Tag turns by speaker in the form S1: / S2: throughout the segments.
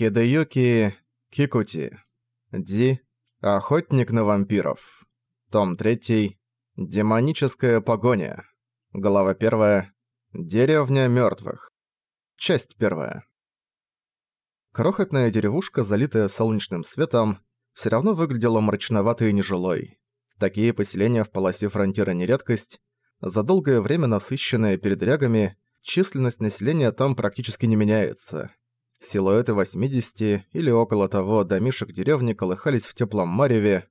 S1: Хидеюки Кикути. Ди. Охотник на вампиров. Том 3. Демоническая погоня. Глава 1. Деревня мёртвых. Часть 1. Крохотная деревушка, залитая солнечным светом, всё равно выглядела мрачноватой и нежилой. Такие поселения в полосе фронтира не редкость. За долгое время насыщенные передрягами, численность населения там практически не меняется. Силуэты 80 или около того домишек деревни колыхались в теплом мареве.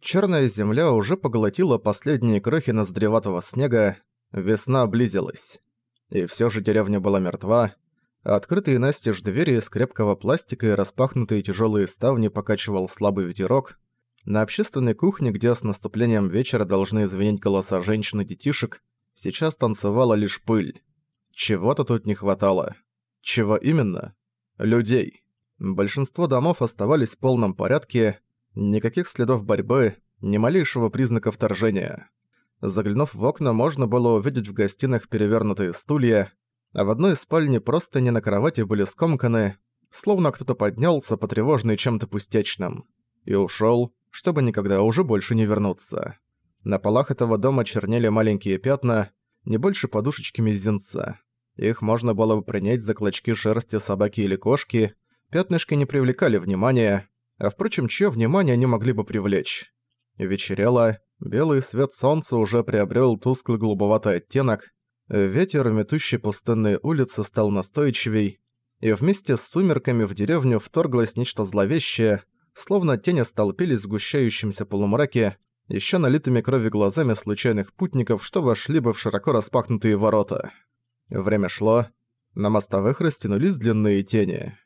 S1: Черная земля уже поглотила последние крохи ноздреватого снега, весна близилась. И все же деревня была мертва, открытые настежь двери из крепкого пластика и распахнутые тяжелые ставни покачивал слабый ветерок. На общественной кухне, где с наступлением вечера должны звенеть голоса женщин и детишек, сейчас танцевала лишь пыль. Чего-то тут не хватало. Чего именно? Людей. Большинство домов оставались в полном порядке, никаких следов борьбы, ни малейшего признака вторжения. Заглянув в окна, можно было увидеть в гостиных перевернутые стулья, а в одной спальне просто не на кровати были скомканы, словно кто-то поднялся, потревоженный чем-то пустячным, и ушёл, чтобы никогда уже больше не вернуться. На полах этого дома чернели маленькие пятна, не больше подушечки мизинца. Их можно было бы принять за клочки шерсти собаки или кошки, пятнышки не привлекали внимания, а впрочем, чье внимание они могли бы привлечь. Вечерело, белый свет солнца уже приобрел тусклый голубоватый оттенок, ветер, метущий пустынные улицы, стал настойчивей, и вместе с сумерками в деревню вторглось нечто зловещее, словно тени столпились в сгущающемся полумраке, еще налитыми крови глазами случайных путников, что вошли бы в широко распахнутые ворота. Время шло, на мостовых растянулись длинные тени.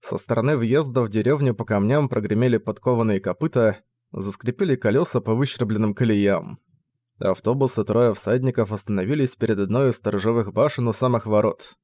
S1: Со стороны въезда в деревню по камням прогремели подкованные копыта, заскрипели колеса по выщербленным колеям. Автобусы трое всадников остановились перед одной из сторожевых башен у самых ворот.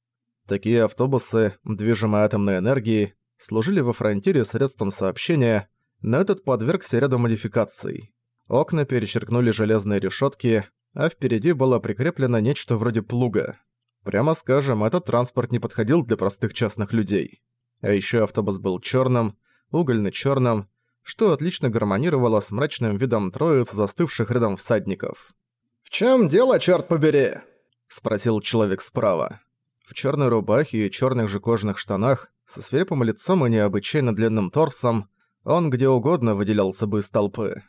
S1: Такие автобусы, движимые атомной энергией, служили во фронтире средством сообщения, но этот подвергся ряду модификаций. Окна перечеркнули железные решетки, а впереди было прикреплено нечто вроде плуга. Прямо скажем, этот транспорт не подходил для простых частных людей. А еще автобус был черным, угольно-черным, что отлично гармонировало с мрачным видом троиц застывших рядом всадников.
S2: «В чем дело, черт побери?»
S1: – спросил человек справа. В черной рубахе и черных же кожаных штанах, со свирепым лицом и необычайно длинным торсом, он где угодно выделялся бы из толпы.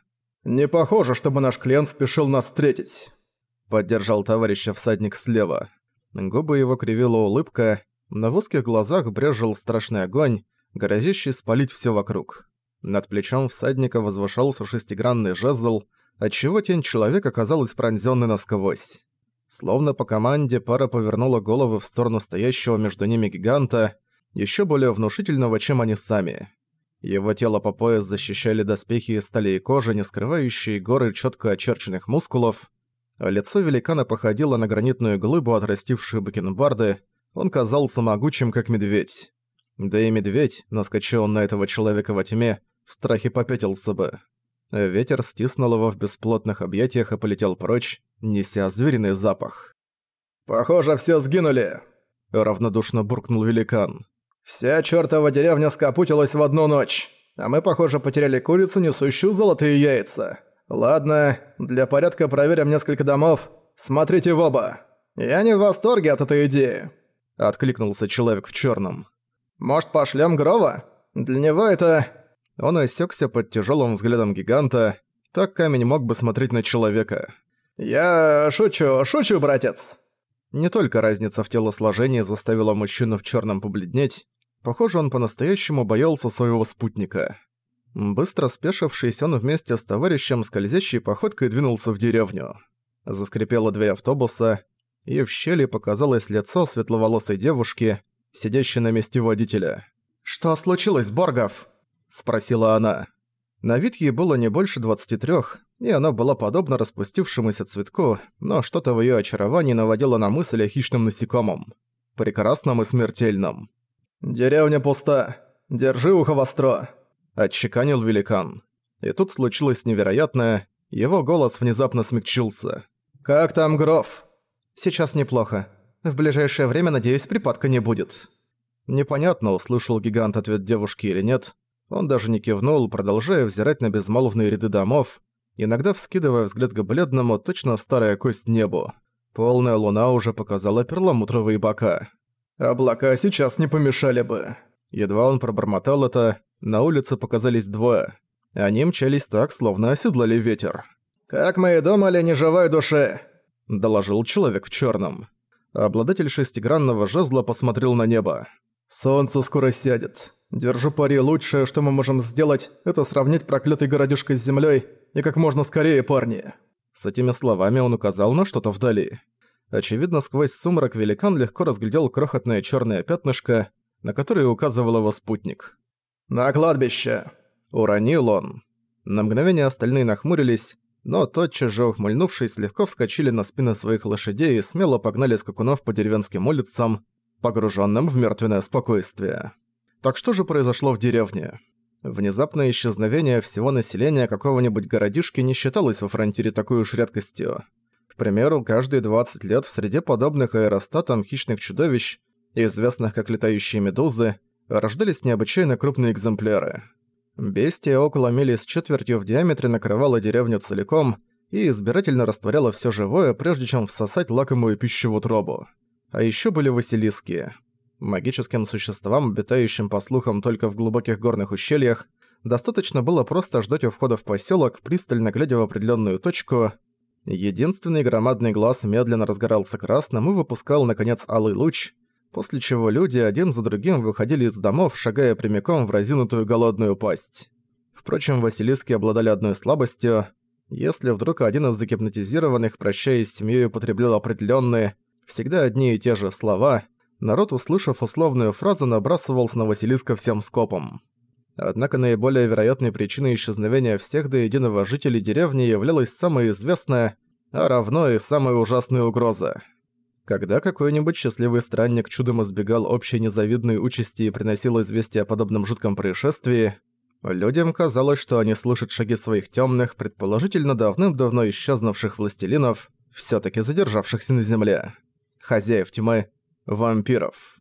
S2: «Не похоже, чтобы наш клиент спешил нас встретить», —
S1: поддержал товарища всадник слева. Губы его кривила улыбка, на в узких глазах брежил страшный огонь, грозящий спалить все вокруг. Над плечом всадника возвышался шестигранный жезл, отчего тень человека казалась пронзённой насквозь. Словно по команде пара повернула головы в сторону стоящего между ними гиганта, еще более внушительного, чем они сами. Его тело по пояс защищали доспехи из стали и кожи, не скрывающие горы четко очерченных мускулов. А лицо великана походило на гранитную глыбу, отрастившую бакенбарды, он казался могучим, как медведь. Да и медведь, наскочил он на этого человека во тьме, в страхе попятился бы. Ветер стиснул его в бесплотных объятиях и полетел прочь, неся звериный запах.
S2: «Похоже, все сгинули!» — равнодушно буркнул великан. «Вся чертова деревня скопутилась в одну ночь, а мы, похоже, потеряли курицу, несущую золотые яйца. «Ладно, для порядка проверим несколько домов. Смотрите в оба. Я не в восторге от этой идеи», — откликнулся человек в черном. «Может, пошлем Грова? Для него это...»
S1: Он осекся под тяжелым взглядом гиганта. Так камень мог бы смотреть на человека.
S2: «Я шучу, шучу, братец!»
S1: Не только разница в телосложении заставила мужчину в черном побледнеть. Похоже, он по-настоящему боялся своего спутника. Быстро спешившись, он вместе с товарищем скользящей походкой двинулся в деревню. Заскрипела дверь автобуса, и в щели показалось лицо светловолосой девушки, сидящей на месте водителя.
S2: «Что случилось, Боргов?» – спросила она.
S1: На вид ей было не больше 23, и она была подобна распустившемуся цветку, но что-то в её очаровании наводило на мысль о хищном насекомом. Прекрасном и смертельном.
S2: «Деревня пуста. Держи ухо востро»,
S1: отчеканил великан. И тут случилось невероятное, его голос внезапно смягчился.
S2: «Как там Гров?»
S3: «Сейчас неплохо. В ближайшее время, надеюсь, припадка не будет».
S1: Непонятно, услышал гигант ответ девушки или нет. Он даже не кивнул, продолжая взирать на безмолвные ряды домов, иногда вскидывая взгляд к бледному, точно старая кость небу. Полная луна уже показала перламутровые бока.
S2: «Облака сейчас не помешали бы».
S1: Едва он пробормотал это, на улице показались двое. Они мчались так, словно оседлали ветер.
S2: «Как мы и думали, не живой души!»
S1: – доложил человек в черном. Обладатель шестигранного жезла посмотрел на небо.
S2: «Солнце скоро сядет. Держу пари, лучшее, что мы можем сделать, это сравнять проклятый городишко с землей и как можно скорее, парни».
S1: С этими словами он указал на что-то вдали. Очевидно, сквозь сумрак великан легко разглядел крохотное черное пятнышко, на которое указывал его спутник.
S2: «На кладбище!»
S1: Уронил он. На мгновение остальные нахмурились, но тотчас же ухмыльнувшись, легко вскочили на спины своих лошадей и смело погнали скакунов по деревенским улицам, погруженным в мертвенное спокойствие. Так что же произошло в деревне? Внезапное исчезновение всего населения какого-нибудь городишки не считалось во фронтире такой уж редкостью. К примеру, каждые 20 лет в среде подобных аэростатам хищных чудовищ, известных как летающие медузы, рождались необычайно крупные экземпляры. Бестия около мили с четвертью в диаметре накрывала деревню целиком и избирательно растворяла все живое, прежде чем всосать лакомую пищу в утробу. А еще были василиски. Магическим существам, обитающим по слухам только в глубоких горных ущельях, достаточно было просто ждать у входа в поселок, пристально глядя в определенную точку. Единственный громадный глаз медленно разгорался красным и выпускал, наконец, алый луч, после чего люди один за другим выходили из домов, шагая прямиком в разинутую голодную пасть. Впрочем, Василиски обладали одной слабостью. Если вдруг один из загипнотизированных, прощаясь с семьей, употреблял определенные, всегда одни и те же слова, народ, услышав условную фразу, набрасывался на Василиска всем скопом. Однако наиболее вероятной причиной исчезновения всех до единого жителей деревни являлась самая известная, а равно и самая ужасная угроза – когда какой-нибудь счастливый странник чудом избегал общей незавидной участи и приносил известие о подобном жутком происшествии, людям казалось, что они слышат шаги своих темных, предположительно давным-давно исчезнувших властелинов, все таки задержавшихся на земле. Хозяев тьмы – вампиров.